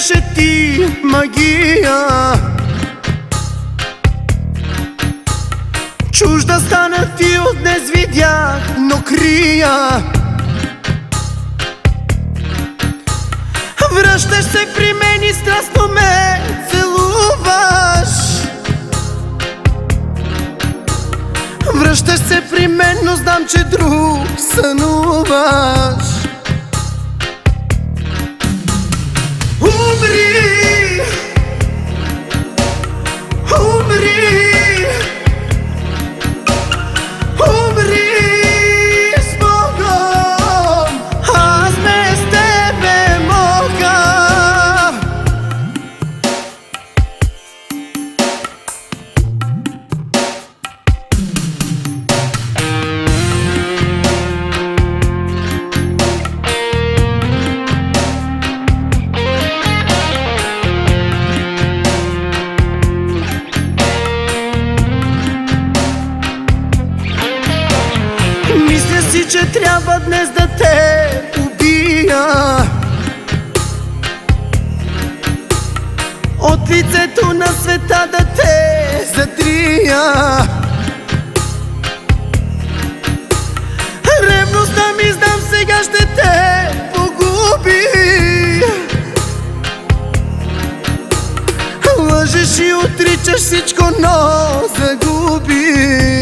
беше ти магия. Чужда стана ти от днес видях, но крия. Връщаш се при мен и страстно ме целуваш. Връщаш се при мен, но знам, че друг сънуваш че трябва днес да те убия. От лицето на света да те затрия. Ревността ми знам сега ще те погуби. Лъжеш и отричаш всичко, но загуби